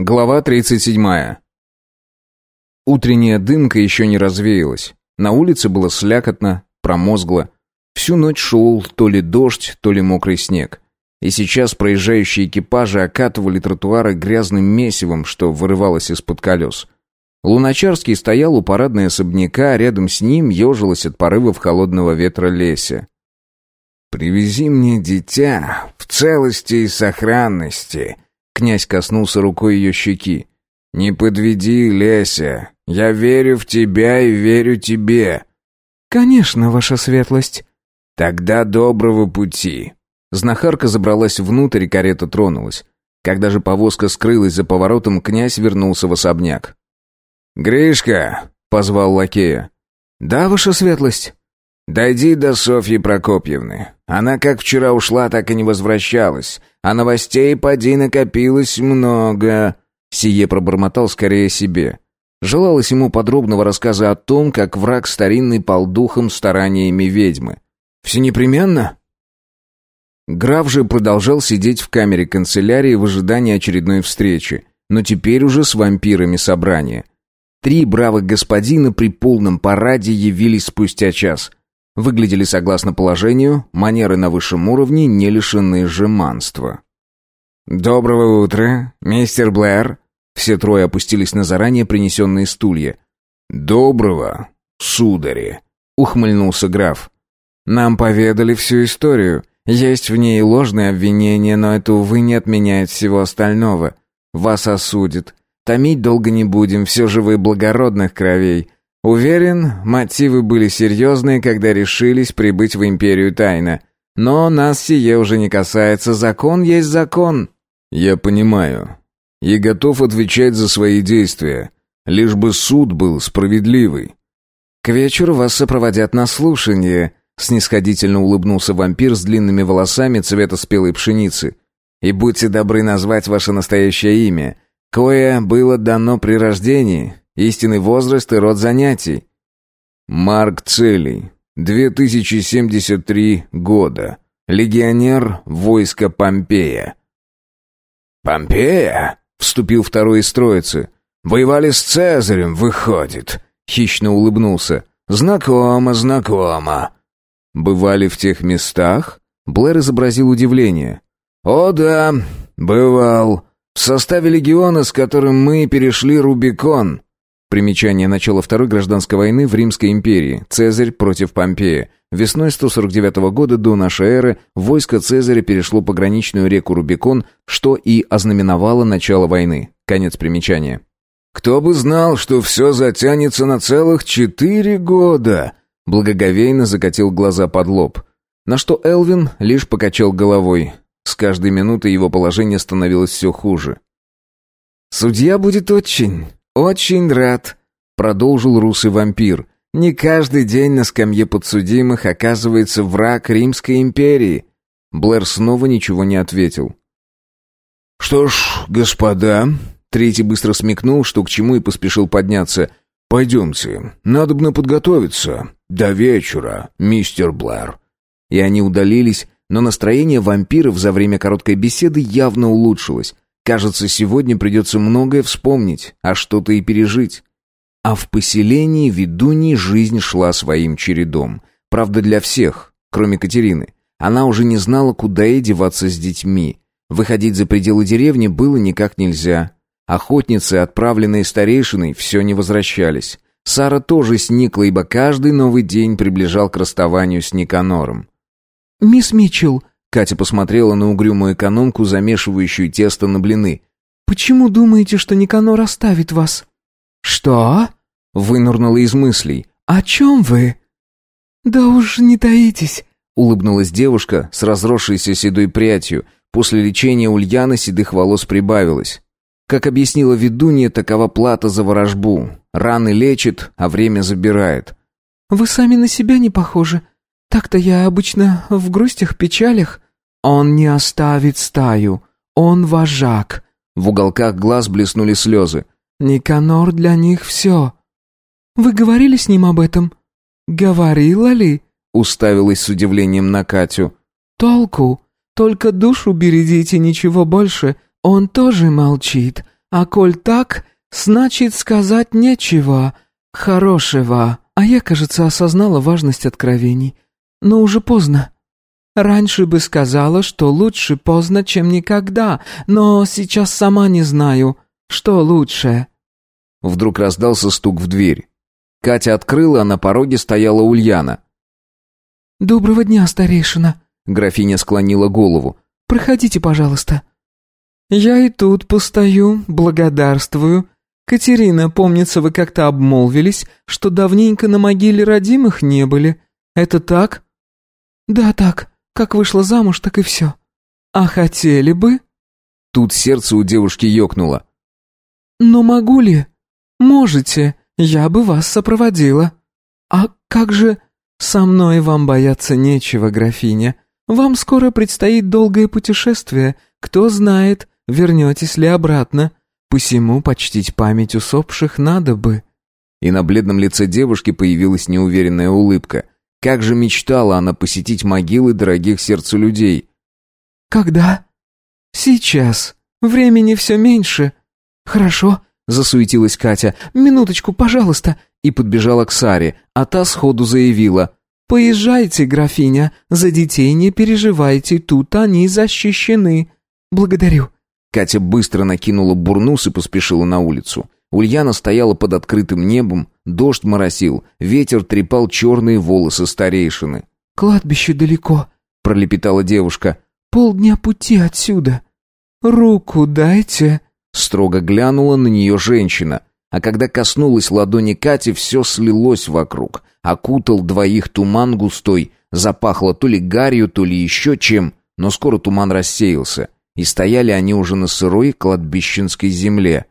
Глава 37. Утренняя дымка еще не развеялась. На улице было слякотно, промозгло. Всю ночь шел то ли дождь, то ли мокрый снег. И сейчас проезжающие экипажи окатывали тротуары грязным месивом, что вырывалось из-под колес. Луначарский стоял у парадной особняка, а рядом с ним ежилась от порывов холодного ветра Леся. «Привези мне дитя в целости и сохранности», Князь коснулся рукой ее щеки. «Не подведи, Леся. Я верю в тебя и верю тебе». «Конечно, ваша светлость». «Тогда доброго пути». Знахарка забралась внутрь, и карета тронулась. Когда же повозка скрылась за поворотом, князь вернулся в особняк. «Гришка!» — позвал лакея. «Да, ваша светлость». «Дойди до Софьи Прокопьевны. Она как вчера ушла, так и не возвращалась. А новостей поди накопилось много». Сие пробормотал скорее себе. Желалось ему подробного рассказа о том, как враг старинный пал духом стараниями ведьмы. «Все непременно?» Граф же продолжал сидеть в камере канцелярии в ожидании очередной встречи, но теперь уже с вампирами собрания. Три бравых господина при полном параде явились спустя час. Выглядели согласно положению, манеры на высшем уровне, не лишенные жеманства. «Доброго утра, мистер Блэр!» Все трое опустились на заранее принесенные стулья. «Доброго, судари!» — ухмыльнулся граф. «Нам поведали всю историю. Есть в ней ложные обвинения, но это, увы, не отменяет всего остального. Вас осудят. Томить долго не будем, все же вы благородных кровей. Уверен, мотивы были серьезные, когда решились прибыть в Империю тайно. Но нас сие уже не касается, закон есть закон». «Я понимаю. И готов отвечать за свои действия. Лишь бы суд был справедливый». «К вечеру вас сопроводят на слушание», — снисходительно улыбнулся вампир с длинными волосами цвета спелой пшеницы. «И будьте добры назвать ваше настоящее имя. Кое было дано при рождении, Истинный возраст и род занятий. Марк Целий, 2073 года. Легионер войска Помпея. «Помпея?» — вступил второй из троицы. «Воевали с Цезарем, выходит». Хищно улыбнулся. «Знакомо, знакомо». «Бывали в тех местах?» Блэр изобразил удивление. «О да, бывал. В составе легиона, с которым мы перешли Рубикон». Примечание начала Второй гражданской войны в Римской империи. Цезарь против Помпея. Весной 149 года до нашей эры войско Цезаря перешло пограничную реку Рубикон, что и ознаменовало начало войны. Конец примечания. «Кто бы знал, что все затянется на целых четыре года!» Благоговейно закатил глаза под лоб. На что Элвин лишь покачал головой. С каждой минутой его положение становилось все хуже. «Судья будет очень, «Очень рад», — продолжил русый вампир. «Не каждый день на скамье подсудимых оказывается враг Римской империи». Блэр снова ничего не ответил. «Что ж, господа...» Третий быстро смекнул, что к чему и поспешил подняться. «Пойдемте, надобно подготовиться. До вечера, мистер Блэр». И они удалились, но настроение вампиров за время короткой беседы явно улучшилось. Кажется, сегодня придется многое вспомнить, а что-то и пережить. А в поселении ведуньи жизнь шла своим чередом. Правда, для всех, кроме Катерины. Она уже не знала, куда ей деваться с детьми. Выходить за пределы деревни было никак нельзя. Охотницы, отправленные старейшиной, все не возвращались. Сара тоже сникла, ибо каждый новый день приближал к расставанию с Никанором. «Мисс Митчелл, Катя посмотрела на угрюмую экономку, замешивающую тесто на блины. «Почему думаете, что Никанор оставит вас?» «Что?» — вынурнула из мыслей. «О чем вы?» «Да уж не таитесь», — улыбнулась девушка с разросшейся седой прядью. После лечения Ульяны седых волос прибавилось. Как объяснила ведунья, такова плата за ворожбу. Раны лечит, а время забирает. «Вы сами на себя не похожи. Так-то я обычно в грустях, печалях. Он не оставит стаю. Он вожак. В уголках глаз блеснули слезы. Никанор для них все. Вы говорили с ним об этом? Говорила ли? Уставилась с удивлением на Катю. Толку. Только душу бередите, ничего больше. Он тоже молчит. А коль так, значит сказать нечего хорошего. А я, кажется, осознала важность откровений. Но уже поздно. Раньше бы сказала, что лучше поздно, чем никогда, но сейчас сама не знаю, что лучше. Вдруг раздался стук в дверь. Катя открыла, а на пороге стояла Ульяна. «Доброго дня, старейшина!» Графиня склонила голову. «Проходите, пожалуйста». «Я и тут постою, благодарствую. Катерина, помнится, вы как-то обмолвились, что давненько на могиле родимых не были. Это так?» «Да, так. Как вышла замуж, так и все. А хотели бы?» Тут сердце у девушки ёкнуло. «Но могу ли? Можете. Я бы вас сопроводила. А как же...» «Со мной вам бояться нечего, графиня. Вам скоро предстоит долгое путешествие. Кто знает, вернетесь ли обратно. Посему почтить память усопших надо бы». И на бледном лице девушки появилась неуверенная улыбка. Как же мечтала она посетить могилы дорогих сердцу людей. «Когда?» «Сейчас. Времени все меньше». «Хорошо», — засуетилась Катя. «Минуточку, пожалуйста и подбежала к Саре, а та сходу заявила «Поезжайте, графиня, за детей не переживайте, тут они защищены. Благодарю». Катя быстро накинула бурнус и поспешила на улицу. Ульяна стояла под открытым небом, дождь моросил, ветер трепал черные волосы старейшины. «Кладбище далеко», — пролепетала девушка. «Полдня пути отсюда». «Руку дайте», — строго глянула на нее женщина. А когда коснулась ладони Кати, все слилось вокруг. Окутал двоих туман густой, запахло то ли гарью, то ли еще чем, но скоро туман рассеялся, и стояли они уже на сырой кладбищенской земле.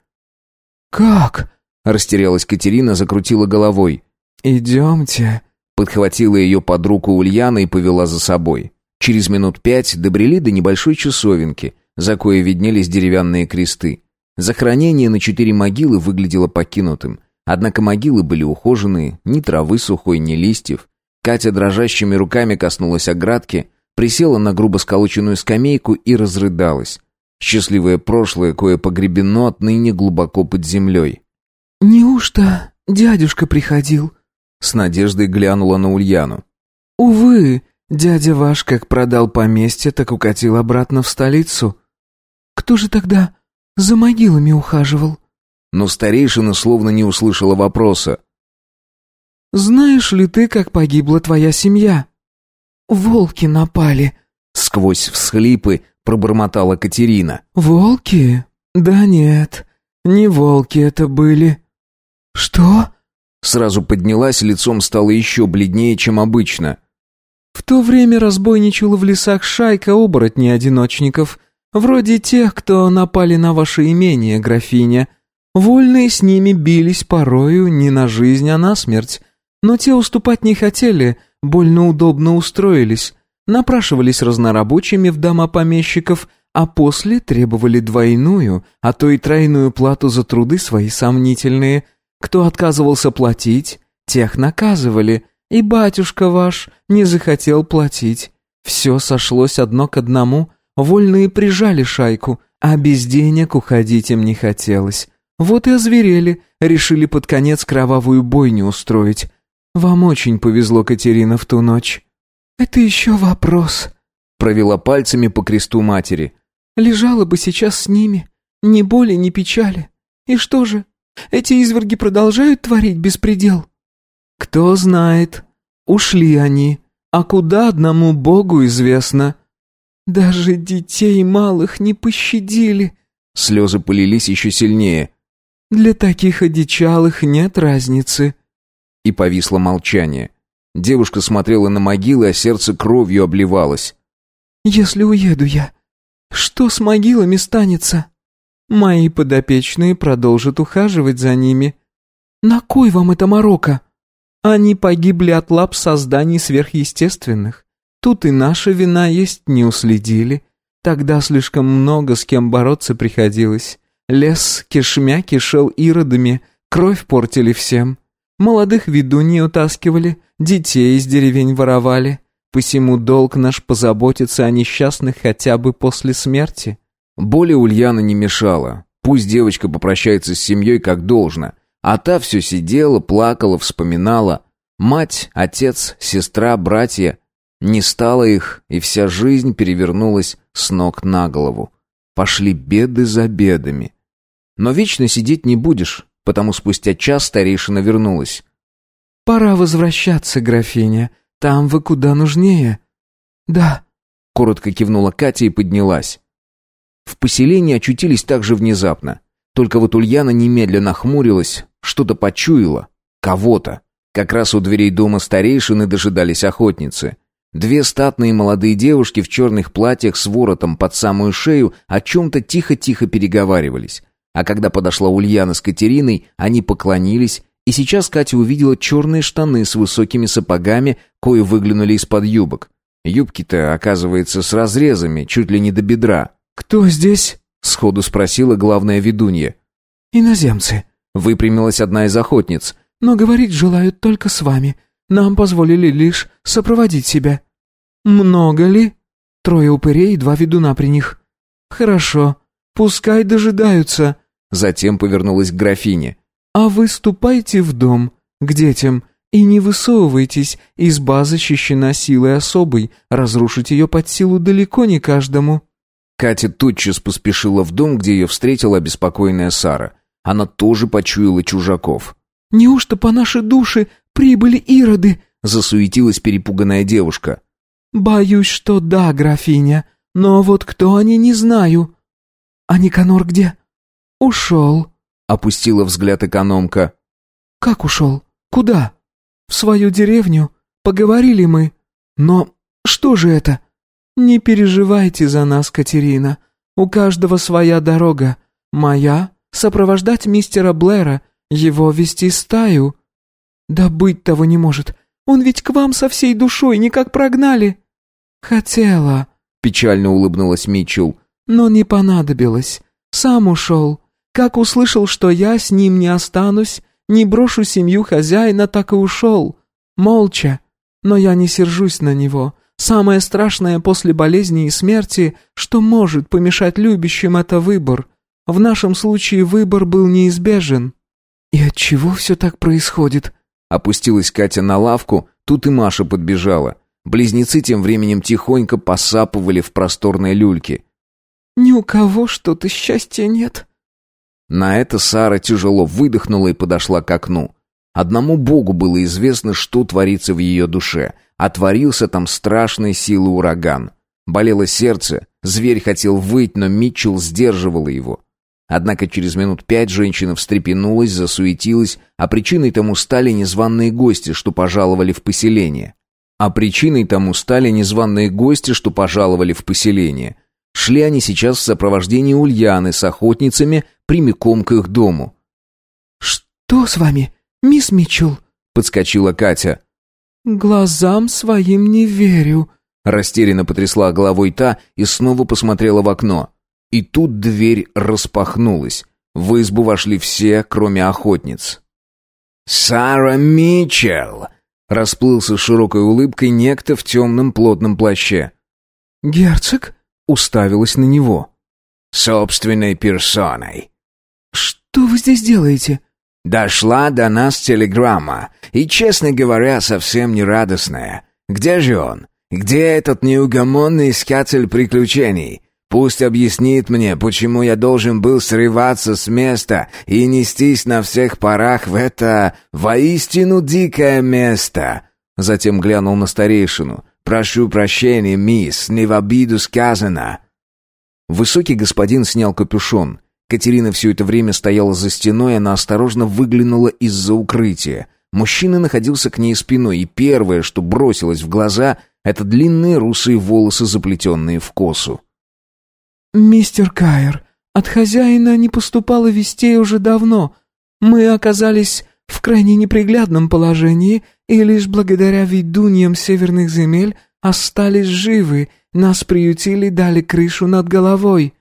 «Как?» — растерялась Катерина, закрутила головой. «Идемте», — подхватила ее под руку Ульяна и повела за собой. Через минут пять добрели до небольшой часовенки, за кое виднелись деревянные кресты. Захоронение на четыре могилы выглядело покинутым. Однако могилы были ухоженные, ни травы сухой, ни листьев. Катя дрожащими руками коснулась оградки, присела на грубо сколоченную скамейку и разрыдалась. Счастливое прошлое, кое погребено отныне глубоко под землей. «Неужто дядюшка приходил?» С надеждой глянула на Ульяну. «Увы, дядя ваш как продал поместье, так укатил обратно в столицу. Кто же тогда за могилами ухаживал. Но старейшина словно не услышала вопроса. «Знаешь ли ты, как погибла твоя семья?» «Волки напали», — сквозь всхлипы пробормотала Катерина. «Волки? Да нет, не волки это были». «Что?» Сразу поднялась, лицом стало еще бледнее, чем обычно. «В то время разбойничала в лесах шайка оборотней-одиночников. Вроде тех, кто напали на ваше имение, графиня. Вольные с ними бились порою не на жизнь, а на смерть. Но те уступать не хотели, больно удобно устроились. Напрашивались разнорабочими в дома помещиков, а после требовали двойную, а то и тройную плату за труды свои сомнительные. Кто отказывался платить, тех наказывали, и батюшка ваш не захотел платить. Все сошлось одно к одному — Вольные прижали шайку, а без денег уходить им не хотелось. Вот и озверели, решили под конец кровавую бойню устроить. Вам очень повезло, Катерина, в ту ночь. Это еще вопрос. Провела пальцами по кресту матери. Лежала бы сейчас с ними, ни боли, ни печали. И что же, эти изверги продолжают творить беспредел? Кто знает. Ушли они, а куда одному Богу известно. Даже детей малых не пощадили. Слезы полились еще сильнее. Для таких одичалых нет разницы. И повисло молчание. Девушка смотрела на могилы, а сердце кровью обливалось. «Если уеду я, что с могилами станется? Мои подопечные продолжат ухаживать за ними. На кой вам это морока? Они погибли от лап созданий сверхъестественных. Тут и наша вина есть, не уследили. Тогда слишком много с кем бороться приходилось. Лес кишмя кишел иродами, кровь портили всем. Молодых ведуньи утаскивали, детей из деревень воровали. Посему долг наш позаботиться о несчастных хотя бы после смерти. Боли Ульяна не мешала. Пусть девочка попрощается с семьей как должно. А та все сидела, плакала, вспоминала. Мать, отец, сестра, братья. Не стало их, и вся жизнь перевернулась с ног на голову. Пошли беды за бедами. Но вечно сидеть не будешь, потому спустя час старейшина вернулась. «Пора возвращаться, графиня. Там вы куда нужнее». «Да», — коротко кивнула Катя и поднялась. В поселении очутились так же внезапно. Только вот Ульяна немедленно хмурилась, что-то почуяла. Кого-то. Как раз у дверей дома старейшины дожидались охотницы. Две статные молодые девушки в черных платьях с воротом под самую шею о чем-то тихо-тихо переговаривались. А когда подошла Ульяна с Катериной, они поклонились, и сейчас Катя увидела черные штаны с высокими сапогами, кое выглянули из-под юбок. Юбки-то, оказывается, с разрезами, чуть ли не до бедра. «Кто здесь?» — сходу спросила главная ведунья. «Иноземцы», — выпрямилась одна из охотниц. «Но говорить желают только с вами. Нам позволили лишь сопроводить себя». «Много ли?» «Трое упырей и два ведуна при них». «Хорошо. Пускай дожидаются». Затем повернулась к графине. «А вы ступайте в дом, к детям, и не высовывайтесь, изба защищена силой особой, разрушить ее под силу далеко не каждому». Катя тотчас поспешила в дом, где ее встретила обеспокоенная Сара. Она тоже почуяла чужаков. «Неужто по нашей душе прибыли ироды?» — засуетилась перепуганная девушка. «Боюсь, что да, графиня, но вот кто они, не знаю». «А Никанор где?» «Ушел», — опустила взгляд экономка. «Как ушел? Куда?» «В свою деревню. Поговорили мы. Но что же это?» «Не переживайте за нас, Катерина. У каждого своя дорога. Моя — сопровождать мистера Блэра, его вести стаю». «Да быть того не может. Он ведь к вам со всей душой никак прогнали». «Хотела», — печально улыбнулась Митчелл, «но не понадобилось. Сам ушел. Как услышал, что я с ним не останусь, не брошу семью хозяина, так и ушел. Молча. Но я не сержусь на него. Самое страшное после болезни и смерти, что может помешать любящим, это выбор. В нашем случае выбор был неизбежен. И от чего все так происходит? Опустилась Катя на лавку, тут и Маша подбежала. Близнецы тем временем тихонько посапывали в просторной люльке. «Ни у кого что-то счастья нет». На это Сара тяжело выдохнула и подошла к окну. Одному Богу было известно, что творится в ее душе — Отворился там страшной силы ураган. Болело сердце, зверь хотел выть, но Митчелл сдерживал его. Однако через минут пять женщина встрепенулась, засуетилась, а причиной тому стали незваные гости, что пожаловали в поселение. А причиной тому стали незваные гости, что пожаловали в поселение. Шли они сейчас в сопровождении Ульяны с охотницами прямиком к их дому. «Что с вами, мисс Митчелл?» — подскочила Катя. «Глазам своим не верю», — растерянно потрясла головой та и снова посмотрела в окно. И тут дверь распахнулась. В избу вошли все, кроме охотниц. «Сара Митчелл!» — расплылся широкой улыбкой некто в темном плотном плаще. «Герцог?» — уставилась на него. «Собственной персоной». «Что вы здесь делаете?» Дошла до нас телеграмма, и, честно говоря, совсем не радостная. Где же он? Где этот неугомонный искатель приключений? Пусть объяснит мне, почему я должен был срываться с места и нестись на всех парах в это воистину дикое место. Затем глянул на старейшину. «Прошу прощения, мисс, не в обиду сказано». Высокий господин снял капюшон — Катерина все это время стояла за стеной, она осторожно выглянула из-за укрытия. Мужчина находился к ней спиной, и первое, что бросилось в глаза, это длинные русые волосы, заплетенные в косу. «Мистер Кайер, от хозяина не поступало вестей уже давно. Мы оказались в крайне неприглядном положении, и лишь благодаря ведуньям северных земель остались живы, нас приютили, дали крышу над головой».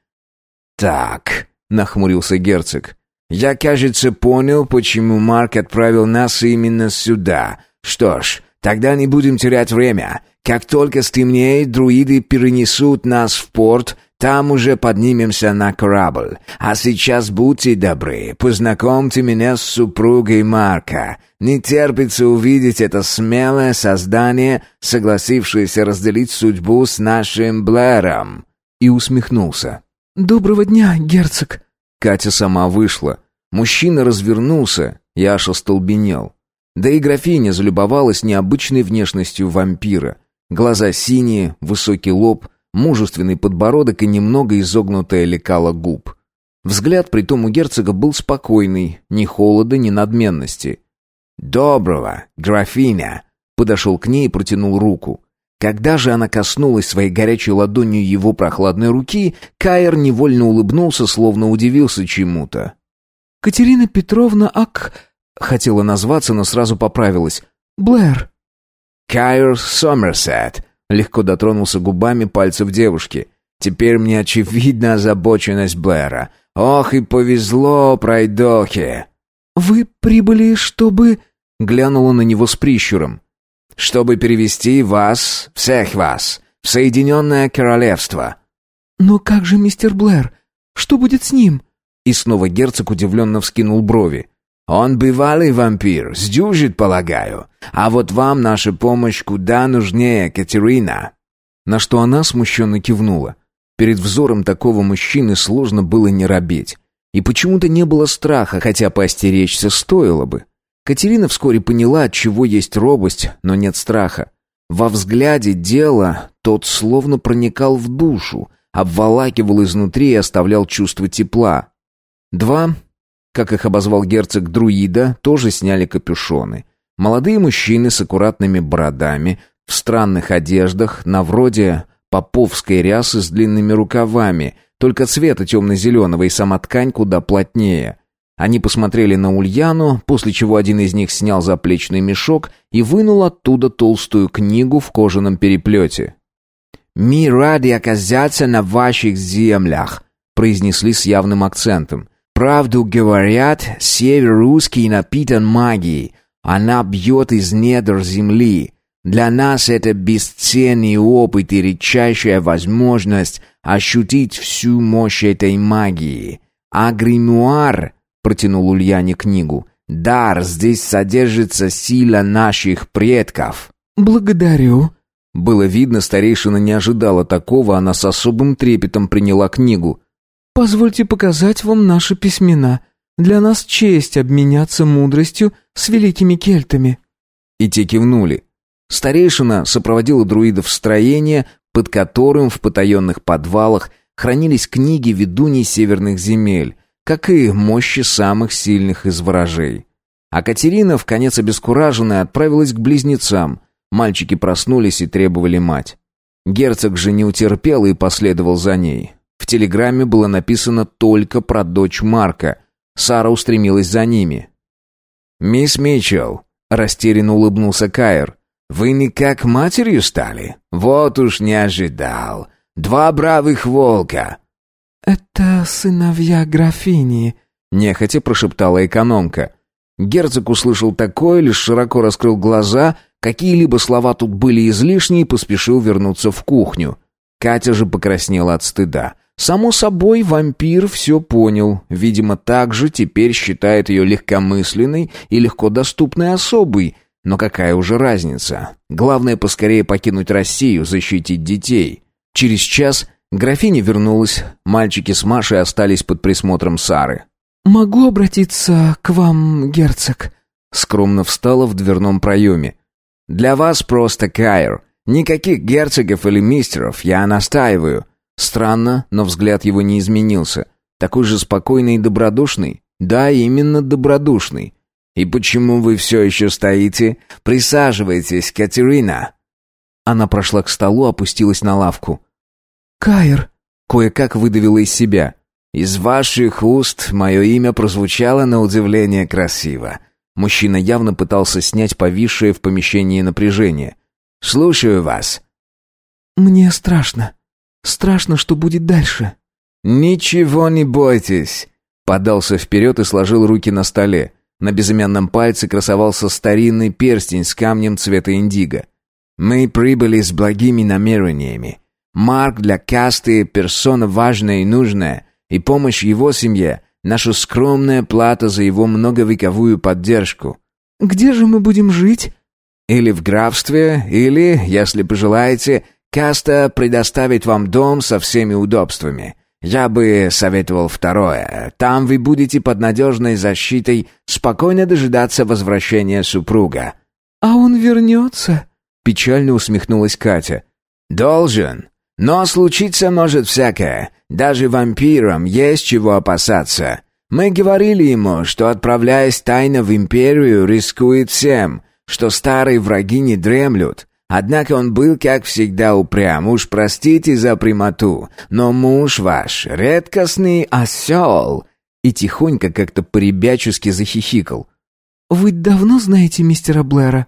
«Так», — нахмурился герцог. «Я, кажется, понял, почему Марк отправил нас именно сюда. Что ж, Тогда не будем терять время. Как только стемнеет, друиды перенесут нас в порт, там уже поднимемся на корабль. А сейчас будьте добры, познакомьте меня с супругой Марка. Не терпится увидеть это смелое создание, согласившееся разделить судьбу с нашим Блэром». И усмехнулся. «Доброго дня, герцог!» Катя сама вышла. Мужчина развернулся, я аж остолбенел. Да и графиня залюбовалась необычной внешностью вампира. Глаза синие, высокий лоб, мужественный подбородок и немного изогнутая лекала губ. Взгляд при том у герцога был спокойный, ни холода, ни надменности. «Доброго, графиня!» Подошел к ней и протянул руку. Когда же она коснулась своей горячей ладонью его прохладной руки, Каир невольно улыбнулся, словно удивился чему-то. «Катерина Петровна Ак...» Хотела назваться, но сразу поправилась. «Блэр». «Каир Сомерсет», — легко дотронулся губами пальцев девушки. «Теперь мне очевидна озабоченность Блэра. Ох, и повезло пройдохе!» «Вы прибыли, чтобы...» — глянула на него с прищуром. «Чтобы перевести вас, всех вас, в Соединенное Королевство». «Но как же мистер Блэр? Что будет с ним?» И снова герцог удивленно вскинул брови. «Он бывалый вампир, сдюжит, полагаю. А вот вам наша помощь куда нужнее, Катерина». На что она смущенно кивнула. Перед взором такого мужчины сложно было не робеть. И почему-то не было страха, хотя поостеречься стоило бы. Катерина вскоре поняла, от чего есть робость, но нет страха. Во взгляде дела тот словно проникал в душу, обволакивал изнутри и оставлял чувство тепла. Два, как их обозвал герцог друида, тоже сняли капюшоны. Молодые мужчины с аккуратными бородами, в странных одеждах, на вроде поповской рясы с длинными рукавами, только цвета темно-зеленого и сама ткань куда плотнее. Они посмотрели на Ульяну, после чего один из них снял заплечный мешок и вынул оттуда толстую книгу в кожаном переплете. «Мы рады оказаться на ваших землях», — произнесли с явным акцентом. Правду говорят, север русский напитан магией. Она бьет из недр земли. Для нас это бесценный опыт и редчайшая возможность ощутить всю мощь этой магии. А гримуар, протянул Ульяне книгу, дар, здесь содержится сила наших предков. Благодарю. Было видно, старейшина не ожидала такого, она с особым трепетом приняла книгу. Позвольте показать вам наши письмена. Для нас честь обменяться мудростью с великими кельтами». И те кивнули. Старейшина сопроводила друидов в строение, под которым в потаенных подвалах хранились книги ведуней северных земель, как и мощи самых сильных из ворожей. А Катерина, в конец обескураженная, отправилась к близнецам. Мальчики проснулись и требовали мать. Герцог же не утерпел и последовал за ней. В телеграмме было написано только про дочь Марка. Сара устремилась за ними. «Мисс Митчелл», — растерянно улыбнулся Кайр, — «вы никак матерью стали? Вот уж не ожидал. Два бравых волка». «Это сыновья графини», — нехотя прошептала экономка. Герцог услышал такое, лишь широко раскрыл глаза, какие-либо слова тут были излишни и поспешил вернуться в кухню. Катя же покраснела от стыда. Само собой, вампир все понял. Видимо, также теперь считает ее легкомысленной и легко доступной особой. Но какая уже разница? Главное поскорее покинуть Россию, защитить детей. Через час графиня вернулась, мальчики с Машей остались под присмотром Сары. «Могу обратиться к вам, герцог?» Скромно встала в дверном проеме. «Для вас просто Кайр. Никаких герцогов или мистеров, я настаиваю». Странно, но взгляд его не изменился. Такой же спокойный и добродушный? Да, именно добродушный. «И почему вы все еще стоите? Присаживайтесь, Катерина!» Она прошла к столу, опустилась на лавку. «Кайр!» Кое-как выдавила из себя. «Из ваших уст мое имя прозвучало на удивление красиво». Мужчина явно пытался снять повисшее в помещении напряжение. «Слушаю вас». «Мне страшно», Страшно, что будет дальше». «Ничего не бойтесь», — подался вперед и сложил руки на столе. На безымянном пальце красовался старинный перстень с камнем цвета индиго. «Мы прибыли с благими намерениями. Марк для касты — персона важная и нужная, и помощь его семье — наша скромная плата за его многовековую поддержку». «Где же мы будем жить?» «Или в графстве, или, если пожелаете, каста предоставит вам дом со всеми удобствами». Я бы советовал второе. Там вы будете под надежной защитой спокойно дожидаться возвращения супруга». «А он вернется?» Печально усмехнулась Катя. «Должен. Но случиться может всякое. Даже вампирам есть чего опасаться. Мы говорили ему, что, отправляясь тайно в Империю, рискует всем, что старые враги не дремлют, Однако он был, как всегда, упрям. Уж простите за прямоту, но муж ваш — редкостный осел!» И тихонько как-то поребячески захихикал. «Вы давно знаете мистера Блэра?»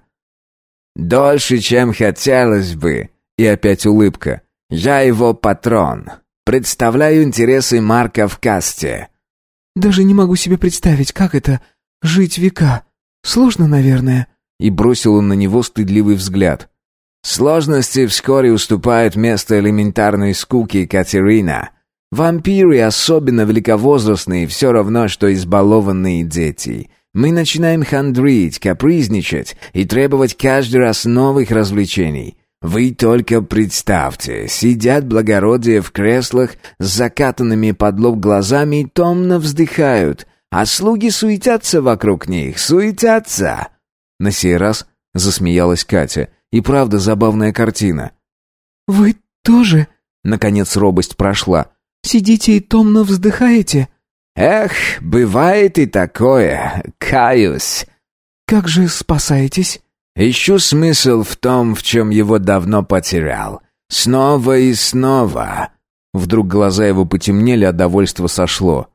«Дольше, чем хотелось бы». И опять улыбка. «Я его патрон. Представляю интересы Марка в касте». «Даже не могу себе представить, как это — жить века. Сложно, наверное». И бросил он на него стыдливый взгляд. Сложности вскоре уступают место элементарной скуке Катерина. Вампиры, особенно великовозрастные, все равно, что избалованные дети. Мы начинаем хандрить, капризничать и требовать каждый раз новых развлечений. Вы только представьте, сидят благородие в креслах с закатанными под лоб глазами и томно вздыхают, а слуги суетятся вокруг них, суетятся. На сей раз засмеялась Катя — и правда забавная картина. «Вы тоже?» Наконец робость прошла. «Сидите и томно вздыхаете?» «Эх, бывает и такое, каюсь». «Как же спасаетесь?» «Ищу смысл в том, в чем его давно потерял. Снова и снова». Вдруг глаза его потемнели, а довольство сошло.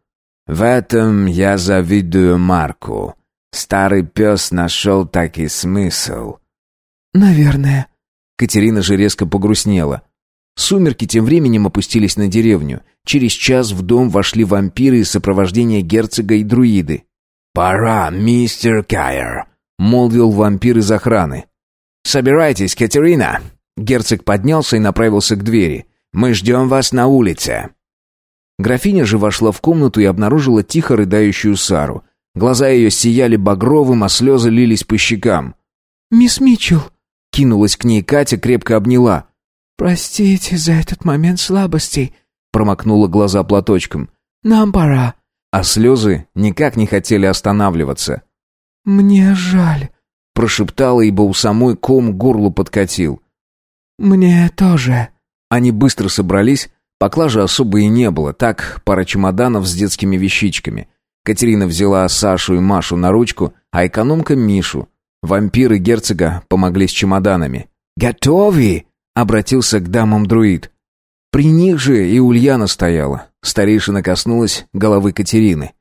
«В этом я завидую Марку. Старый пес нашел таки смысл. «Наверное». Катерина же резко погрустнела. Сумерки тем временем опустились на деревню. Через час в дом вошли вампиры из сопровождения герцога и друиды. «Пора, мистер Кайер», — молвил вампир из охраны. «Собирайтесь, Катерина!» Герцог поднялся и направился к двери. «Мы ждем вас на улице!» Графиня же вошла в комнату и обнаружила тихо рыдающую Сару. Глаза ее сияли багровым, а слезы лились по щекам. «Мисс Митчелл!» Кинулась к ней Катя, крепко обняла. «Простите за этот момент слабости», — промокнула глаза платочком. «Нам пора». А слезы никак не хотели останавливаться. «Мне жаль», — прошептала, ибо у самой ком горлу подкатил. «Мне тоже». Они быстро собрались, поклажи особо и не было, так пара чемоданов с детскими вещичками. Катерина взяла Сашу и Машу на ручку, а экономка Мишу. Вампиры герцога помогли с чемоданами. «Готови!» — обратился к дамам друид. При них же и Ульяна стояла. Старейшина коснулась головы Катерины.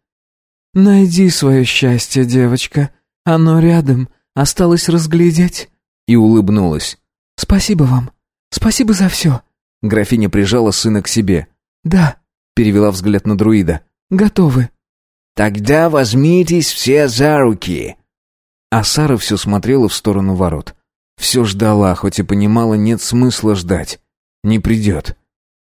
«Найди свое счастье, девочка. Оно рядом. Осталось разглядеть». И улыбнулась. «Спасибо вам. Спасибо за все». Графиня прижала сына к себе. «Да», — перевела взгляд на друида. «Готовы». «Тогда возьмитесь все за руки», а Сара все смотрела в сторону ворот. Все ждала, хоть и понимала, нет смысла ждать. Не придет.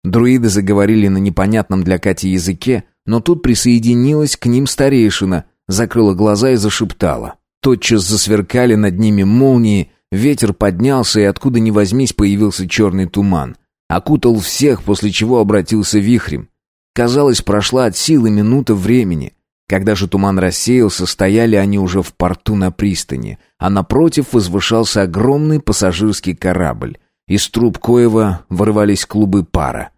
Друиды заговорили на непонятном для Кати языке, но тут присоединилась к ним старейшина, закрыла глаза и зашептала. Тотчас засверкали над ними молнии, ветер поднялся, и откуда ни возьмись появился черный туман. Окутал всех, после чего обратился вихрем. Казалось, прошла от силы минута времени. Когда же туман рассеялся, стояли они уже в порту на пристани, а напротив возвышался огромный пассажирский корабль. Из труб Коева вырывались клубы пара.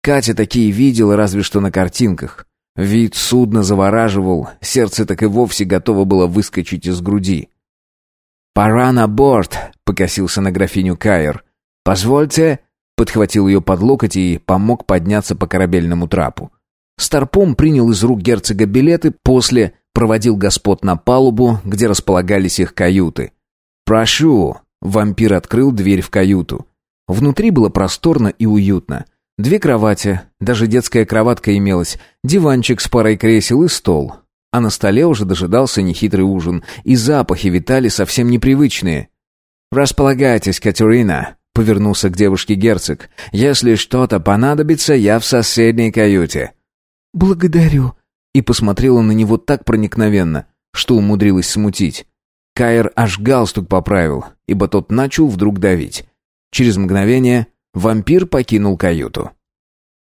Катя такие видела разве что на картинках. Вид судна завораживал, сердце так и вовсе готово было выскочить из груди. «Пора на борт», — покосился на графиню Кайер. «Позвольте», — подхватил ее под локоть и помог подняться по корабельному трапу. Старпом принял из рук герцога билеты, после проводил господ на палубу, где располагались их каюты. «Прошу!» — вампир открыл дверь в каюту. Внутри было просторно и уютно. Две кровати, даже детская кроватка имелась, диванчик с парой кресел и стол. а на столе уже дожидался нехитрый ужин, и запахи витали совсем непривычные. «Располагайтесь, Катерина», — повернулся к девушке герцог. «Если что-то понадобится, я в соседней каюте». «Благодарю», — и посмотрела на него так проникновенно, что умудрилась смутить. Кайр аж галстук поправил, ибо тот начал вдруг давить. Через мгновение вампир покинул каюту.